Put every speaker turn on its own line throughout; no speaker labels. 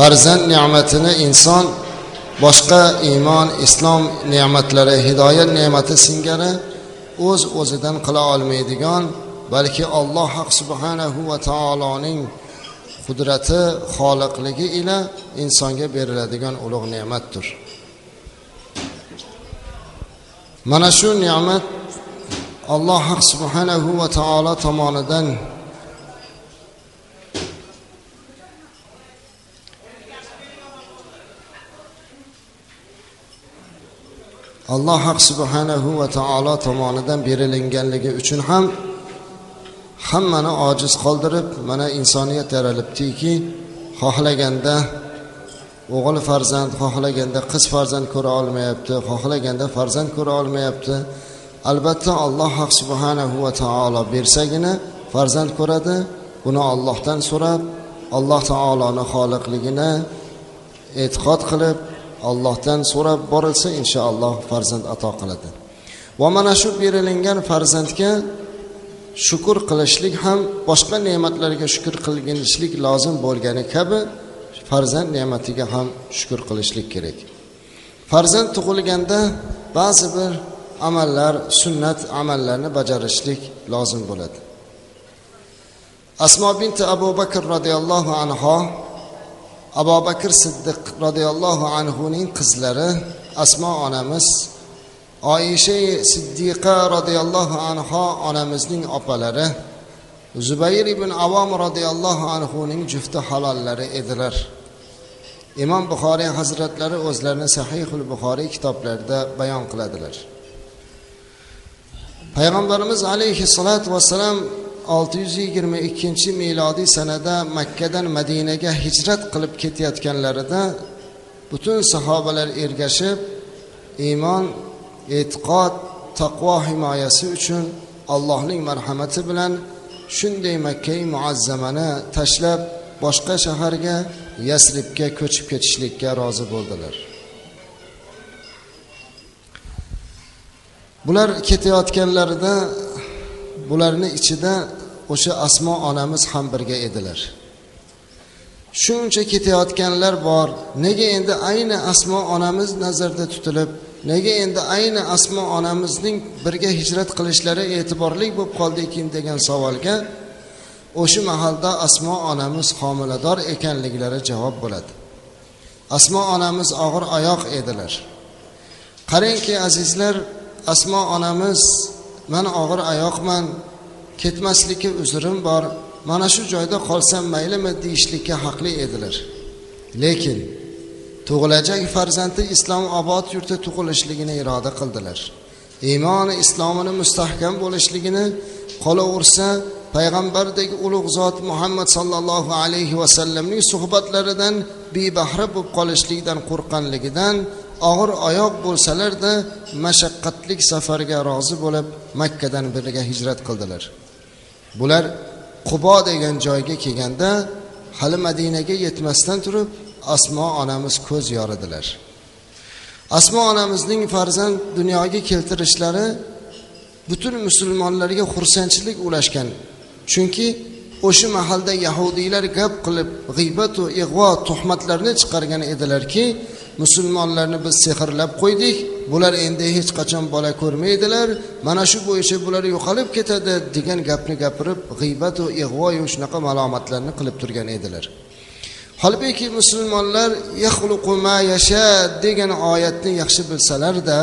farzand ne'matini inson boshqa iymon islom ne'matlari hidoyat ne'mati singari o'z o'zidan qila olmaydigan balki alloh haq subhanahu va taoloning qudrati xoliqligi ila insonga beriladigan ulug' ne'matdir. Mana shu ne'mat alloh haq subhanahu va taolo tomonidan alloh haq subhanahu va taolo tomonidan berilinganligi uchun ham hammani ojiz qoldirib mana insoniyat yaralibdiki xohlaganda o'g'il farzand xohlaganda qiz farzand ko'ra olmayapti xohlaganda farzand ko'ra olmayapti. Albatta alloh haq subhanahu va taolo bersagina farzand ko'radi buni ollohdan so'rab alloh taoloni xoliqligini e'tiqod qilib allohdan so'rab borilsa inshaalloh farzand ato qiladi. Va mana shu berilingan farzandga shukur qilishlik ham boshqa ne'matlarga shukur qilginishlik lozim bo'lgani kabi farzand ne'matiga ham shukur qilishlik kerak. Farzand tug'ilganda ba'zi bir amallar sunnat amallarni bajarishlik lozim bo'ladi. Asmo binti abu bakr roziyallohu anhu abu bakr siddiq roziyallohu anhuning qizlari asmo onamiz oyisha siddiqa roziyallohu anho onamizning opalari zubayr ibn avom roziyallohu anhuning jufti halollari edilar. Imom buxoriy hazratlari o'zlarini sahihul buxoriy kitoblarida bayon qiladilar. Payg'ambarimiz alayhissalotu vassalam olti yuz yigirma ikkinchi milodiy sanada makkadan madinaga hijrat qilib ketayotganlarida butun sahobalar ergashib iymon e'tiqod taqvo himoyasi uchun allohning marhamati bilan shunday makkai muazzamani tashlab boshqa shaharga yasribga ko'chib ketishlikka rozi bo'ldilar. Bular ketayotganlarida bularni ichida o'sha asmo onamiz ham birga edilar. Shuncha ketayotganlar bor. Nega endi ayni asmo onamiz nazarda tutilib nega endi ayni asmo onamizning birga hijrat qilishlari e'tiborli bo'lib qoldi ekan degan savolga o'sha mahalda asmo onamiz homilador ekanliklari javob bo'ladi. Asmo onamiz og'ir oyoq edilar. Qarangki azizlar asmo onamiz man og'ir oyoqman ketmaslikka uzrim bor. Mana shu joyda qolsam maylimi deyishlikka haqli edilar. Lekin tug'ilajak farzandi islom obod yurtda tug'ilishligini iroda qildilar. Iymoni islomini mustahkam bo'lishligini qolaversa payg'ambardek ulug' zot muhammad sollallohu alayhi vasallamning suhbatlaridan bebahra bo'lib qolishlikdan qo'rqqanligidan og'ir oyoq bo'lsalarda mashaqqatli safarga rozi bo'lib makkadan birga hijrat qildilar. Bular qubo degan joyga kelganda hali madinaga yetmasdan turib asmo onamiz ko'z yoridilar asmo onamizning farzand dunyoga keltirishlari butun musulmonlarga xursandchilik ulashgan. Chunki o'sha mahalda yahudiylar gap qilib g'iybatu va ig'vo tuhmatlarni chiqargan edilarki musulmonlarni biz sehrlab qo'ydik. Bular endi hech qachon bola ko'rmaydilar. Mana shu bo'yicha bular yo'qolib ketadi degan gapni gapirib g'iybatu va ig'voyu shunaqa malomatlarni qilib turgan edilar. Holbuki musulmonlar ma yasha degan oyatni yaxshi bilsalarda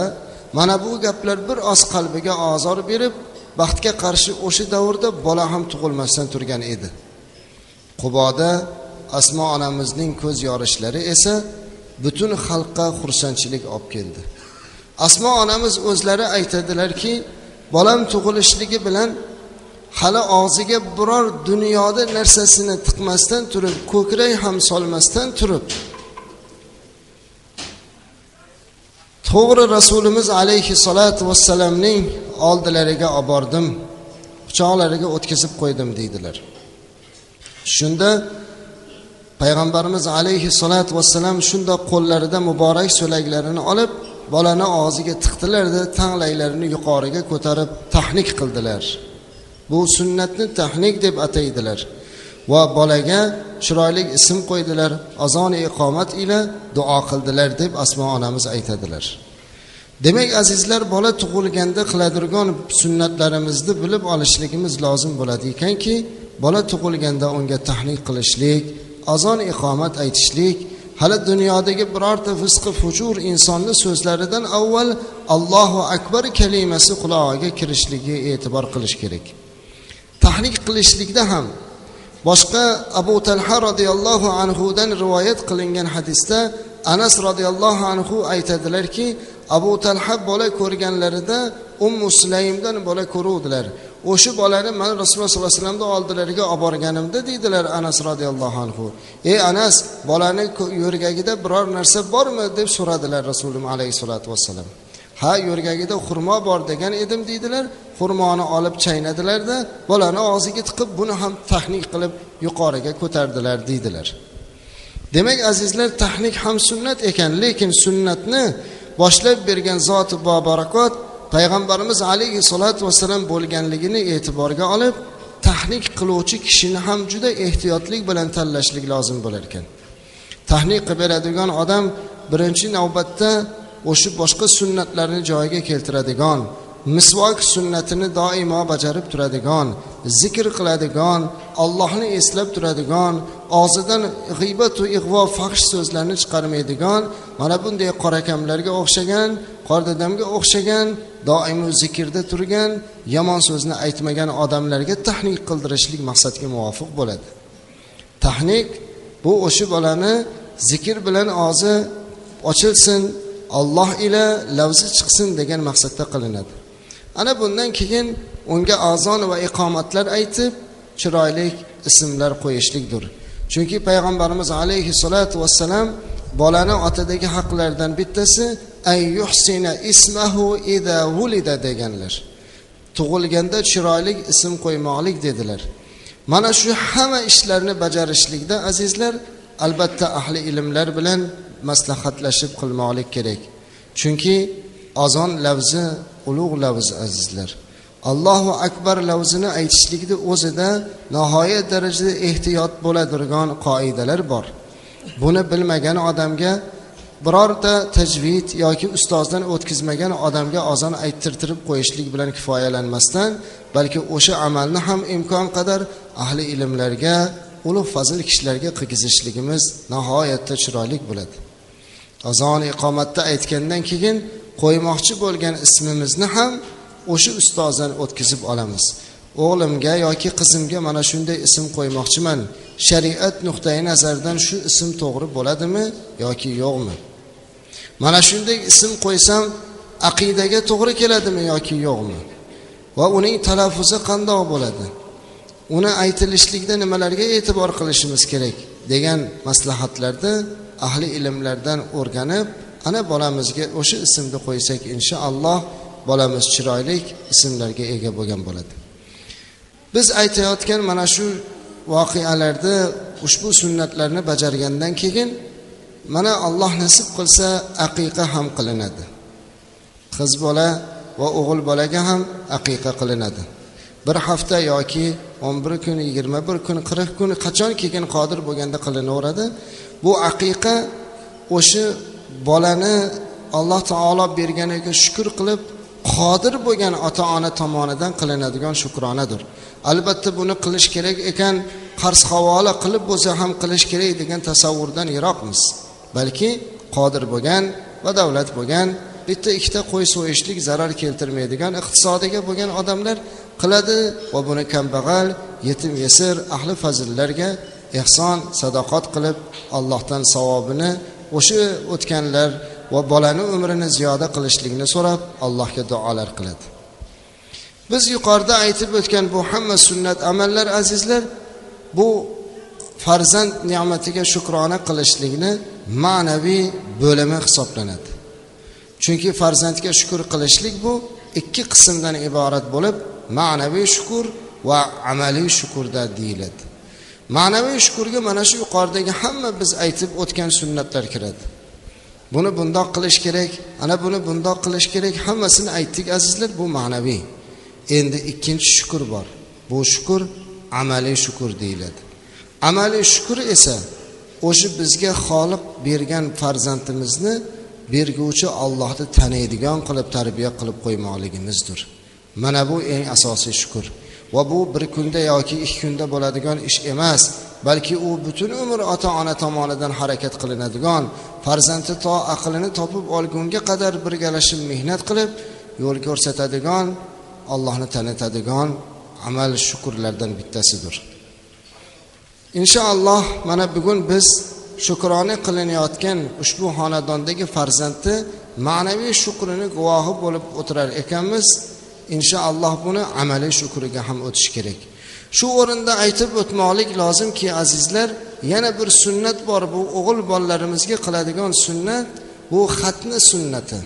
mana bu gaplar bir oz qalbiga ozor berib baxtga qarshi o'sha davrda bola ham tug'ilmasdan turgan edi. Quboda asmo onamizning ko'z yorishlari esa butun xalqqa xursandchilik olib keldi. Asmo onamiz o'zlari aytadilarki bolam tug'ilishligi bilan hali og'ziga biror dunyoda narsasini tiqmasdan turib ko'krak ham solmasdan turib to'g'ri rasulimiz alayhissalotu vassalamning oldilariga olib bordim quchoqlariga o'tkazib qo'ydim deydilar. Shunda payg'ambarimiz alayhissalotu vassalam shundoq qo'llarida muborak so'laklarini olib bolani og'ziga tiqdilarda tanglaylarini yuqoriga ko'tarib tahnik qildilar. Bu sunnatni tahnik deb ataydilar va bolaga chiroyli ism qo'ydilar azon iqomat ila duo qildilar deb asmo onamiz aytadilar. Demak azizlar bola tug'ilganda qiladirgan sunnatlarimizni bilib olishligimiz lozim bo'ladi ekanki bola tug'ilganda unga tahlik qilishlik azon iqomat aytishlik hali dunyodagi birorta fisqi fujur insonni so'zlaridan avval allohu akbar kalimasi qulog'iga kirishligiga e'tibor qilish kerak. Tahlik qilishlikda ham boshqa abu talha roziyallohu anhudan rivoyat qilingan hadisda anas roziyallohu anhu aytadilarki abu talha bola ko'rganlarida ummu sulaymdan bola ko'ruvdilar. O'sha bolani man rasululloh sollallohu alayhi vasallamni oldilariga olib borganimda deydilar anas roziyallohu anhu. Ey anas bolani yo'rgagida biror narsa bormi? deb so'radilar rasulim alayhissalotu vassalam. Ha yo'rgagida xurmo bor degan edim deydilar. Xurmoni olib chaynadilarda bolani og'ziga tiqib buni ham tahnik qilib yuqoriga ko'tardilar deydilar. Demak azizlar tahnik ham sunnat ekan lekin sunnatni boshlab bergan zoti bobarakot payg'ambarimiz alayhissalotu vassalam bo'lganligini e'tiborga olib tahnik qiluvchi kishini ham juda ehtiyotlik bilan tanlashlik lozim bo'lar ekan. Tahnik qilib beradigan odam birinchi navbatda o'sha boshqa sunnatlarni joyiga keltiradigan misvok sunnatini doimo bajarib turadigan zikr qiladigan allohni eslab turadigan og'zidan g'iybatu ig'vo faxsh so'zlarni chiqarmaydigan mana bunday qorakamlarga o'xshagan qordadamga o'xshagan doimo zikrda turgan yomon so'zni aytmagan odamlarga tahnik qildirishlik maqsadga muvofiq bo'ladi. Tahnik bu o'sha bolani zikr bilan og'zi ochilsin olloh ila lavzi chiqsin degan maqsadda qilinadi. Ana bundan keyin unga azon va iqomatlar aytib chiroyli ismlar qo'yishlikdir. Chunki payg'ambarimiz alayhissalotu vassalam bolani otadagi haqlardan bittasi ay yuhsina ismahu ida vulida deganlar. Tug'ilganda chiroyli ism qo'ymoqlik dedilar. Mana shu hamma ishlarni bajarishlikda azizlar albatta ahli ilmlar bilan maslahatlashib qilmoqlik kerak. Chunki azon lavzi ulug' lavz azizlar. Allohu akbar lavzini aytishlikni o'zida nihoyat darajada ehtiyot bo'ladigan qoidalar bor. Buni bilmagan odamga birorta tajvid yoki ustozdan o'tkazmagan odamga ozon ayttirtirib qo'yishlik bilan kifoyalanmasdan balki o'sha amalni ham imkon qadar ahli ilmlarga ulug' fazil kishilarga qilgizishligimiz nihoyatda chiroyli bo'ladi. Azon iqomatda aytgandan keyin qo'ymoqchi bo'lgan ismimizni ham o'sha ustozdan o'tkazib olamiz. O'g'limga yoki qizimga mana shunday ism qo'ymoqchiman. Shariat nuqtai nazaridan shu ism to'g'ri bo'ladimi yoki yo'qmi? Mana shunday ism qo'ysam aqidaga to'g'ri keladimi yoki yo'qmi? Va uning talaffuzi qandoq bo'ladi? Uni aytilishlikda nimalarga e'tibor qilishimiz kerak? degan maslahatlarni ahli ilmlardan o'rganib ana bolamizga o'sha ismni qo'ysak inshaalloh bolamiz chiroyli ismlarga ega bo'lgan bo'ladi. Biz aytayotgan mana shu voqealarda ushbu sunnatlarni bajargandan keyin mana alloh nasib qilsa aqiqa ham qilinadi. Qiz bola va o'g'il bolaga ham aqiqa qilinadi. Bir hafta yoki o'n bir kun yigirma bir kun qirq kun qachon keyin qodir bo'lganda qilinaveradi. Bu aqiqa o'sha bolani alloh taolo berganiga shukur qilib qodir bo'lgan ota ona tomonidan qilinadigan shukronadir albatta buni qilish kerak ekan qarz havola qilib bo'lsa ham qilish kerak degan tasavvurdan yiroqmiz. Balki qodir bo'lgan va davlat bo'lgan bitta ikkita qo'y so'yishlik zarar keltirmaydigan iqtisodiga bo'lgan odamlar qiladi va buni kambag'al yetim yesir ahli fazillarga ehson sadoqat qilib allohdan savobini o'sha o'tganlar va bolani umrini ziyoda qilishlikni so'rab allohga duolar qiladi. Biz yuqorida aytib o'tgan bu hamma sunnat amallar azizlar bu farzand ne'matiga shukrona qilishlikni ma'naviy bo'limi hisoblanadi. Chunki farzandga shukur qilishlik bu ikki qismdan iborat bo'lib ma'naviy shukur va amaliy shukurda deyiladi. Ma'naviy shukurga mana shu yuqoridagi hamma biz aytib o'tgan sunnatlar kiradi. Buni bundoq qilish kerak ana buni bundoq qilish kerak hammasini aytdik azizlar bu ma'naviy. Endi ikkinchi shukur bor. Bu shukur amaliy shukur deyiladi. Amaliy shukur esa o'sha bizga xoliq bergan farzandimizni berguvchi ollohni taniydigan qilib tarbiya qilib qo'ymoqligimizdir. Mana bu eng asosiy shukur. Va bu bir kunda yoki ikki kunda bo'ladigan ish emas. Balki u butun umr ota ona tomonidan harakat qilinadigan farzandi to aqlini topib olgunga qadar birgalashib mehnat qilib yo'l ko'rsatadigan allohni tanitadigan amal shukurlardan bittasidir. Inshaalloh mana bugun biz shukrona qilinayotgan ushbu xonadondagi farzandni ma'naviy shukrini guvohi bo'lib o'tirar ekanmiz. Inshaalloh buni amaliy shukriga ham o'tish kerak. Shu o'rinda aytib o'tmoqlik lozimki azizlar yana bir sunnat bor. Bu o'g'il bolalarimizga qiladigan sunnat bu xatni sunnati.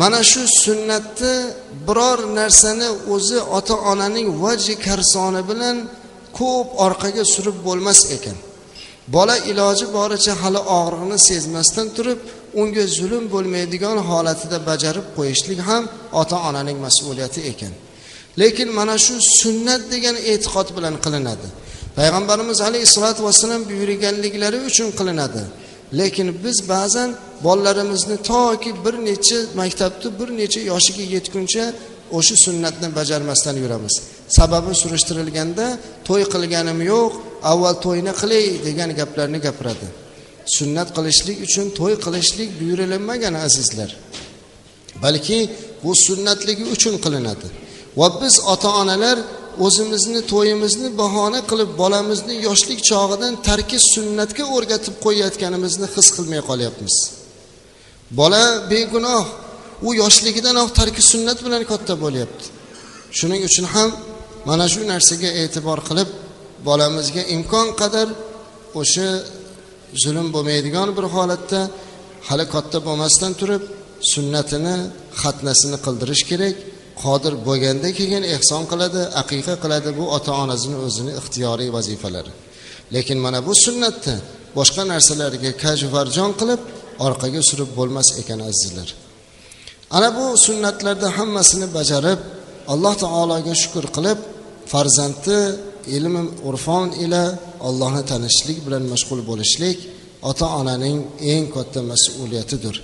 Mana shu sunnatni biror narsani o'zi ota onaning vaji karsoni bilan ko'p orqaga surib bo'lmas ekan. Bola iloji boricha hali og'riqni sezmasdan turib unga zulm bo'lmaydigan holatida bajarib qo'yishlik ham ota onaning mas'uliyati ekan. Lekin mana shu sunnat degan e'tiqod bilan qilinadi. Payg'ambarimiz alayhissalotu vassalam buyurganliklari uchun qilinadi. Lekin biz ba'zan bolalarimizni toki bir necha maktabni bir necha yoshiga yetguncha o'sha sunnatni bajarmasdan yuramiz. Sababi surishtirilganda to'y qilganim yo'q avval to'yni qilay degan gaplarni gapiradi. Sunnat qilishlik uchun to'y qilishlik buyurilmagan azizlar. Balki bu sunnatligi uchun qilinadi. Va biz ota onalar o'zimizni to'yimizni bahona qilib bolamizni yoshlik chog'idan tarki sunnatga o'rgatib qo'yayotganimizni his qilmay qolyapmiz. Bola begunoh u yoshligidanoq tarki sunnat bilan katta bo'lyapti. Shuning uchun ham mana shu narsaga e'tibor qilib bolamizga imkon qadar o'sha zulm bo'lmaydigan bir holatda hali katta bo'lmasdan turib sunnatini xatnasini qildirish kerak. Qodir bo'lganda keyin ehson qiladi aqiqa qiladi bu ota onasini o'zini ixtiyoriy vazifalari. Lekin mana bu sunnatni boshqa narsalarga kajvarjon qilib orqaga surib bo'lmas ekan azizlar. Ana bu sunnatlarni hammasini bajarib alloh taologa shukur qilib farzandni ilm urfon ila ollohni tanishlik bilan mashg'ul bo'lishlik ota onaning eng katta mas'uliyatidir.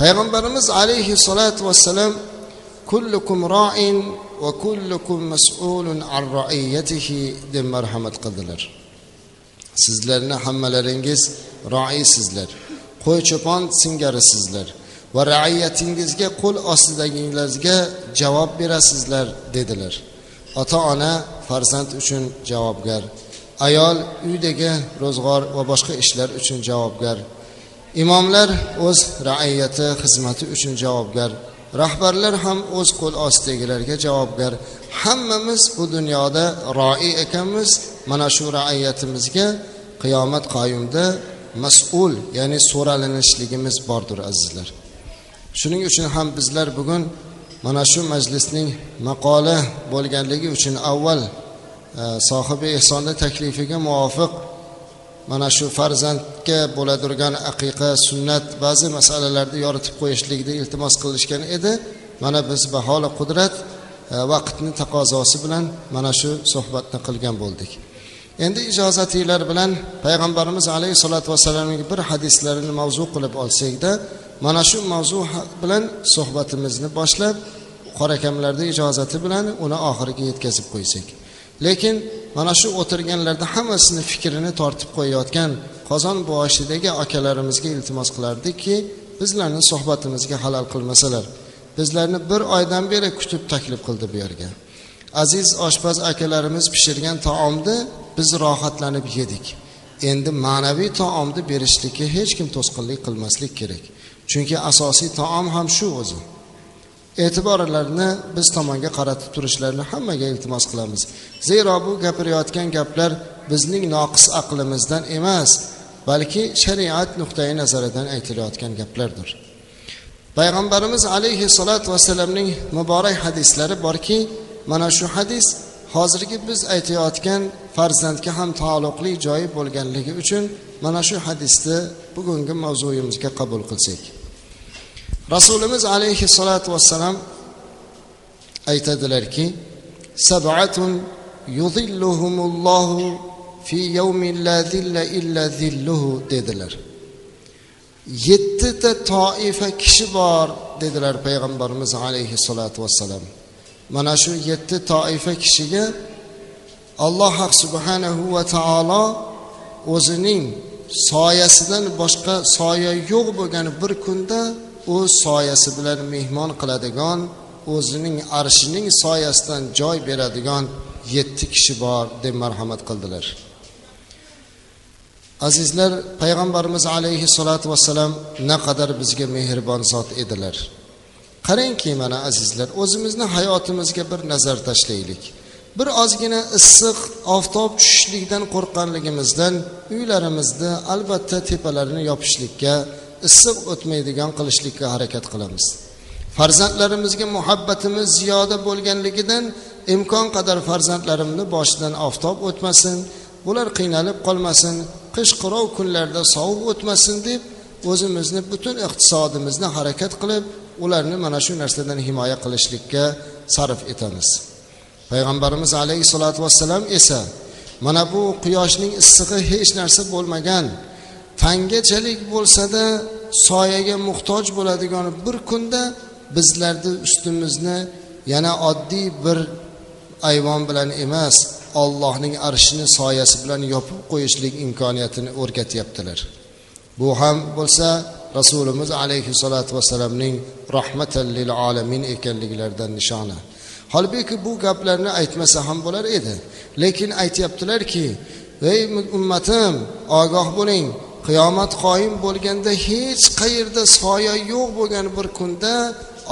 Payg'ambarimiz alayhissalotu vassalam kullukum roin va kullukum mas'ulun an roiyatihi deb marhamat qildilar sizlarni hammalaringiz roiysizlar qo'y cho'pon singarisizlar va raiyatingizga qo'l ostidaginglarga javob berasizlar dedilar ota ona farzand uchun javobgar. Ayol uydagi ro'zg'or va boshqa ishlar uchun javobgar. Imomlar o'z raiyati xizmati uchun javobgar. Rahbarlar ham o'z qo'l ostidagilarga javobgar hammamiz bu dunyoda roi ekanmiz mana shu raiyatimizga qiyomat qoyimda mas'ul ya'ni so'ralinishligimiz bordir azizlar. Shuning uchun ham bizlar bugun mana shu majlisning maqola bo'lganligi uchun avval e, sohibi ehsonni taklifiga muvofiq mana shu farzandga bo'ladirgan aqiqa sunnat ba'zi masalalarni yoritib qo'yishlikni iltimos qilishgan edi. Mana biz baholi qudrat e, vaqtni taqozosi bilan mana shu suhbatni qilgan bo'ldik. Endi ijozatinglar bilan payg'ambarimiz alayhissalotu vassalomning bir hadislarini mavzu qilib olsakda mana shu mavzu bilan suhbatimizni boshlab qorakamlarni ijozati bilan uni oxiriga yetkazib qo'ysak. Lekin mana shu o'tirganlarda hammasini fikrini tortib qo'yayotgan qozon boshidagi akalarimizga iltimos qilardikki bizlarni suhbatimizga halol qilmasalar bizlarni bir oydan beri kutib taklif qildi bu yerga. Aziz oshpaz akalarimiz pishirgan taomni biz rohatlanib yedik. Endi ma'naviy taomni berishlikka hech kim to'sqinlik qilmaslik kerak. Chunki asosiy taom ham shu o'zi. E'tiborlarini biz tomonga qaratib turishlarini hammaga iltimos qilamiz. Zero bu gapirayotgan gaplar bizning noqis aqlimizdan emas balki shariat nuqtai nazaridan aytilayotgan gaplardir. Payg'ambarimiz alayhissalotu vassalamning muborak hadislari borki mana shu hadis hozirgi biz aytayotgan farzandga ham taalluqli joyi bo'lganligi uchun mana shu hadisni bugungi mavzuyimizga qabul qilsak. Rasulimiz alayhissalotu vassalam aytadilarki sabatun yuzilluhumullohu fi yawmin la zilla illa zilluhu dedilar. Yettita toifa kishi bor dedilar payg'ambarimiz alayhissalotu vassalam. Mana shu yetti toifa kishiga alloh subhanahu va taolo o'zining soyasidan boshqa soya yo'q bo'lgan bir kunda o'z soyasi bilan mehmon qiladigan o'zining arshining soyasidan joy beradigan yetti kishi bor deb marhamat qildilar. Azizlar payg'ambarimiz alayhissalotu vassalam naqadar bizga mehribon zot edilar. Qarangki mana azizlar o'zimizni hayotimizga bir nazar tashlaylik. Bir ozgina issiq oftob tushishlikdan qo'rqqanligimizdan uylarimizni albatta tepalarini yopishlikka issiq o'tmaydigan qilishlikka harakat qilamiz. Farzandlarimizga muhabbatimiz ziyoda bo'lganligidan imkon qadar farzandlarimni boshidan oftob o'tmasin bular qiynalib qolmasin qish qirov kunlarda sovuq o'tmasin deb o'zimizni butun iqtisodimizni harakat qilib ularni mana shu narsadan himoya qilishlikka sarf etamiz. Payg'ambarimiz alayhissalotu vassalam esa mana bu quyoshning issig'i hech narsa bo'lmagan tangachalik bo'lsada soyaga muhtoj bo'ladigan bir kunda bizlarni ustimizni yana oddiy bir ayvon bilan emas ollohning arshini soyasi bilan yopib qo'yishlik imkoniyatini o'rgatyaptilar. Bu ham bo'lsa rasulimiz alayhissalotu vassalamning rahmatan lil olamin ekanliklaridan nishona holbuki bu gaplarni aytmasa ham bo'lar edi. Lekin aytyaptilarki ey ummatim ogoh bo'ling qiyomat qoyim bo'lganda hech qayerda soya yo'q bo'lgan bir kunda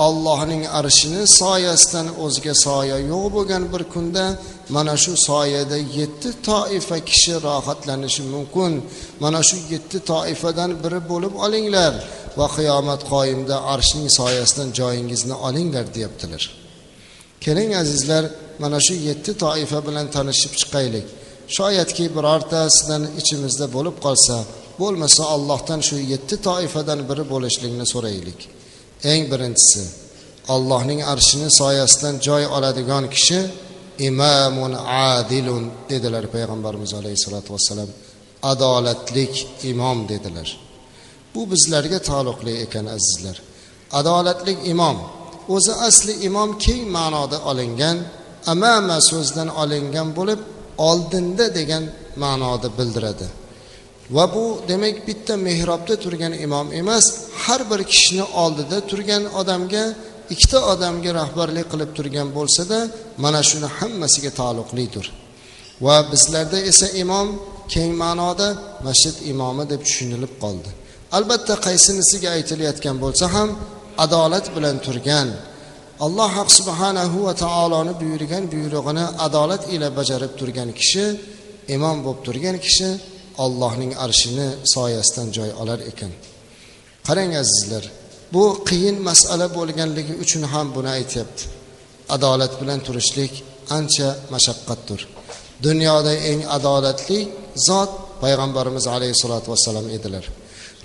allohning arshini soyasidan o'zga soya yo'q bo'lgan bir kunda mana shu soyada yetti toifa kishi rohatlanishi mumkin. Mana shu yetti toifadan biri bo'lib olinglar va qiyomat qoyimda arshning soyasidan joyingizni olinglar deyaptilar. Keling azizlar mana shu yetti toifa bilan tanishib chiqaylik. Shoyatki birortasidan ichimizda bo'lib qolsa bo'lmasa allohdan shu yetti toifadan biri bo'lishlikni so'raylik. Eng birinchisi allohning arshini soyasidan joy oladigan kishi imamun adilun dedilar payg'ambarimiz alayhissalotu vassalam. Adolatlik imom dedilar. Bu bizlarga taalluqli ekan azizlar. Adolatlik imom o'zi asli imom keng ma'noda olingan amama so'zdan olingan bo'lib oldinda degan ma'noda bildiradi. Va bu demak bitta mehrobda turgan imom emas har bir kishini oldida turgan odamga ikkita odamga rahbarlik qilib turgan bo'lsada mana shuni hammasiga taalluqlidir. Va bizlarda esa imom keng ma'noda masjid imomi deb tushunilib qoldi. Albatta qaysinisiga aytilayotgan bo'lsa ham adolat bilan turgan alloh subhanahu va taoloni buyurgan buyrug'ini adolat ila bajarib turgan kishi imom bo'lib turgan kishi ollohning arshini soyasidan joy olar ekan. Qarang azizlar bu qiyin masala bo'lganligi uchun ham buni aytyapti. Adolat bilan turishlik ancha mashaqqatdir. Dunyoda eng adolatli zot payg'ambarimiz alayhissalotu vassalam edilar.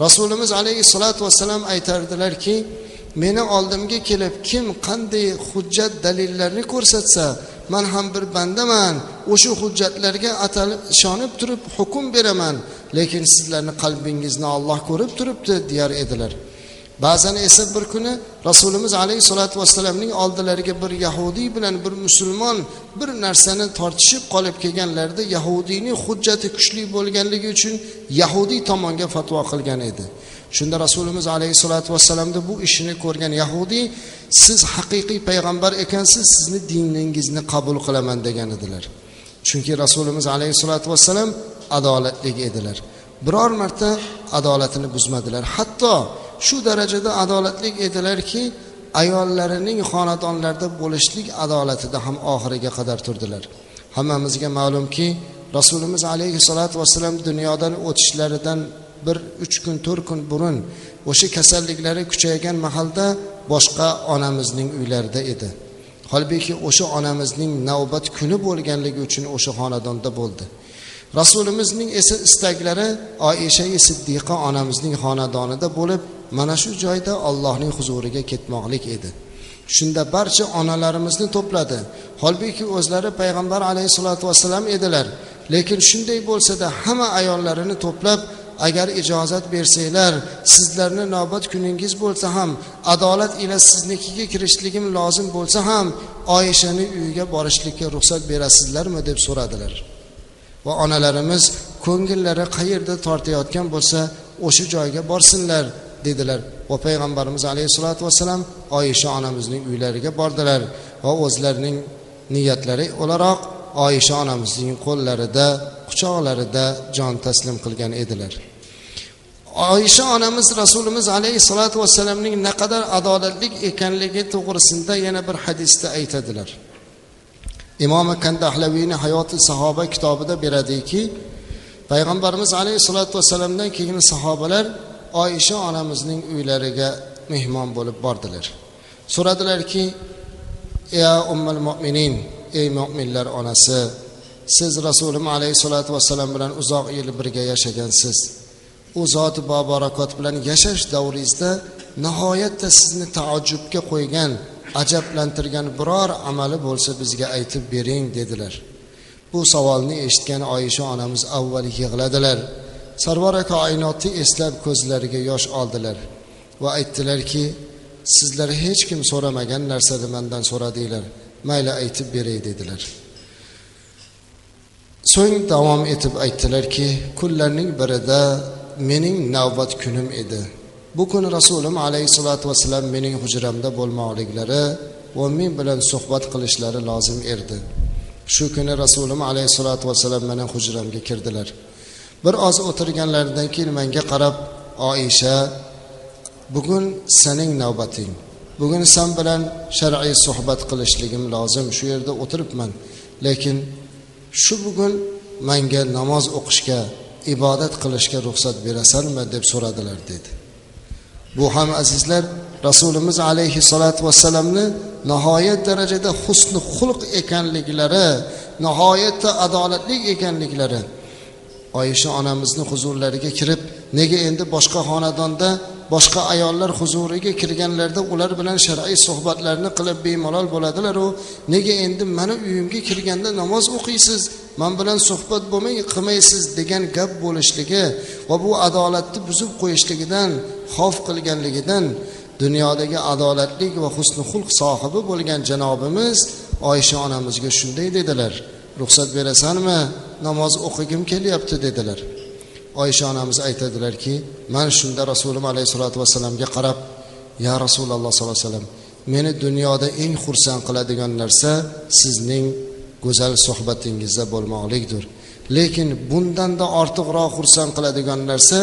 Rasulimiz alayhissalotu vassalam aytardilarki meni oldimga kelib kim qanday hujjat dalillarni ko'rsatsa man ham bir bandaman. O'sha hujjatlarga atalib ishonib turib hukm beraman. Lekin sizlarni qalbingizni olloh ko'rib turibdi deyar edilar. Ba'zan esa bir kuni rasulimiz alayhissalotu vassalamning oldilariga bir yahudiy bilan bir musulmon bir narsani tortishib qolib kelganlarida yahudiyning hujjati kuchli bo'lganligi uchun yahudiy tomonga fatvo qilgan edi. Shunda rasulimiz alayhissalotu vassalamda bu ishini ko'rgan yahudiy siz haqiqiy payg'ambar ekansiz sizni diningizni qabul qilaman degan edilar. Chunki rasulimiz alayhissalotu vassalam adolatli edilar. Biror marta adolatini buzmadilar. Hatto shu darajada adolatli edilarki ayollarining xonadonlarda bo'lishlik adolatida ham oxiriga qadar turdilar. Hammamizga ma'lumki rasulimiz alayhissalotu vassalam dunyodan o'tishlaridan bir uch kun to'rt kun burun o'sha kasalliklari kuchaygan mahalda boshqa onamizning uylarida edi. Holbuki o'sha onamizning navbat kuni bo'lganligi uchun o'sha xonadonda bo'ldi. Rasulimizning esa istaklari oisha siddiqa onamizning xonadonida bo'lib mana shu joyda allohning huzuriga ketmoqlik edi. Shunda barcha onalarimizni to'pladi. Holbuki o'zlari payg'ambar alayhissalotu vassalam edilar. Lekin shunday bo'lsada hamma ayollarini to'plab agar ijozat bersanglar sizlarni navbat kuningiz bo'lsa ham adolat ila siznikiga kirishligim lozim bo'lsa ham oyishani uyiga borishlikka ruxsat berasizlarmi deb so'radilar. Va onalarimiz ko'ngillari qayerda tortayotgan bo'lsa o'sha joyga borsinlar dedilar. Va payg'ambarimiz alayhissalotu vassalam oyisha onamizning uylariga bordilar va o'zlarining niyatlari o'laroq oyisha onamizning qo'llarida quchoqlarida jon taslim qilgan edilar. Oyisha onamiz rasulimiz alayhissalotu vassalamning naqadar adolatli ekanligi to'g'risida yana bir hadisda aytadilar. Imom kandahlaviyni hayoti sahoba kitobida beradiki payg'ambarimiz alayhissalotu vassalamdan keyin sahobalar oyisha onamizning uylariga mehmon bo'lib bordilar. So'radilarki ya ummul mo'minin ey mo'minlar onasi siz rasulim alayhissalotu vassalam bilan uzoq yil birga yashagansiz. U zoti boborakot bilan yashash davringizda nihoyatda sizni taajjubga qo'ygan ajablantirgan biror amali bo'lsa bizga aytib bering dedilar. Bu savolni eshitgan oyisha onamiz avval yig'ladilar. Sarvara koinotni eslab ko'zlariga yosh oldilar va aytdilarki sizlar hech kim so'ramagan narsani mandan so'radinglar mayli aytib beray dedilar. So'ng davom etib aytdilarki kunlarning birida mening navbat kunim edi. Bu kuni rasulim alayhissalotu vassalam mening hujramda bo'lmoqliklari va men bilan suhbat qilishlari lozim edi shu kuni rasulim alayhissalotu vassalam mening hujramga kirdilar. Bir oz o'tirganlaridan keyin menga qarab oisha bugun sening navbating. Bugun san bilan shar'iy suhbat qilishligim lozim shu yerda o'tiribman. Lekin shu bugun manga namoz o'qishga ibodat qilishga ruxsat berasanmi deb so'radilar dedi. Bu ham azizlar rasulimiz alayhissalotu vassalamni nihoyat darajada husni xulq ekanliklari nihoyatda adolatli ekanliklari. Oyisha onamizni huzurlariga kirib nega endi boshqa xonadonda boshqa ayollar huzuriga kirganlarida ular bilan shar'iy suhbatlarni qilib bemalol bo'ladilaru. Nega endi mani uyimga kirganda namoz o'qiysiz man bilan suhbat bo'lmay qilmaysiz degan gap bo'lishligi va bu adolatni buzib qo'yishligidan xavf qilganligidan dunyodagi adolatlik va husni xulq sohibi bo'lgan janobimiz oysha onamizga shunday dedilar. Ruxsat berasanmi? Namoz o'qigim kelyapti dedilar. Oysha onamiz aytadilarki man shunda rasulim alayhissalotu vassalamga qarab ya rasululloh sollallohu alayhi vasallam meni dunyoda eng xursand qiladigan narsa sizning go'zal suhbatingizda bo'lmoqlikdir. Lekin bundanda ortiqroq xursand qiladigan narsa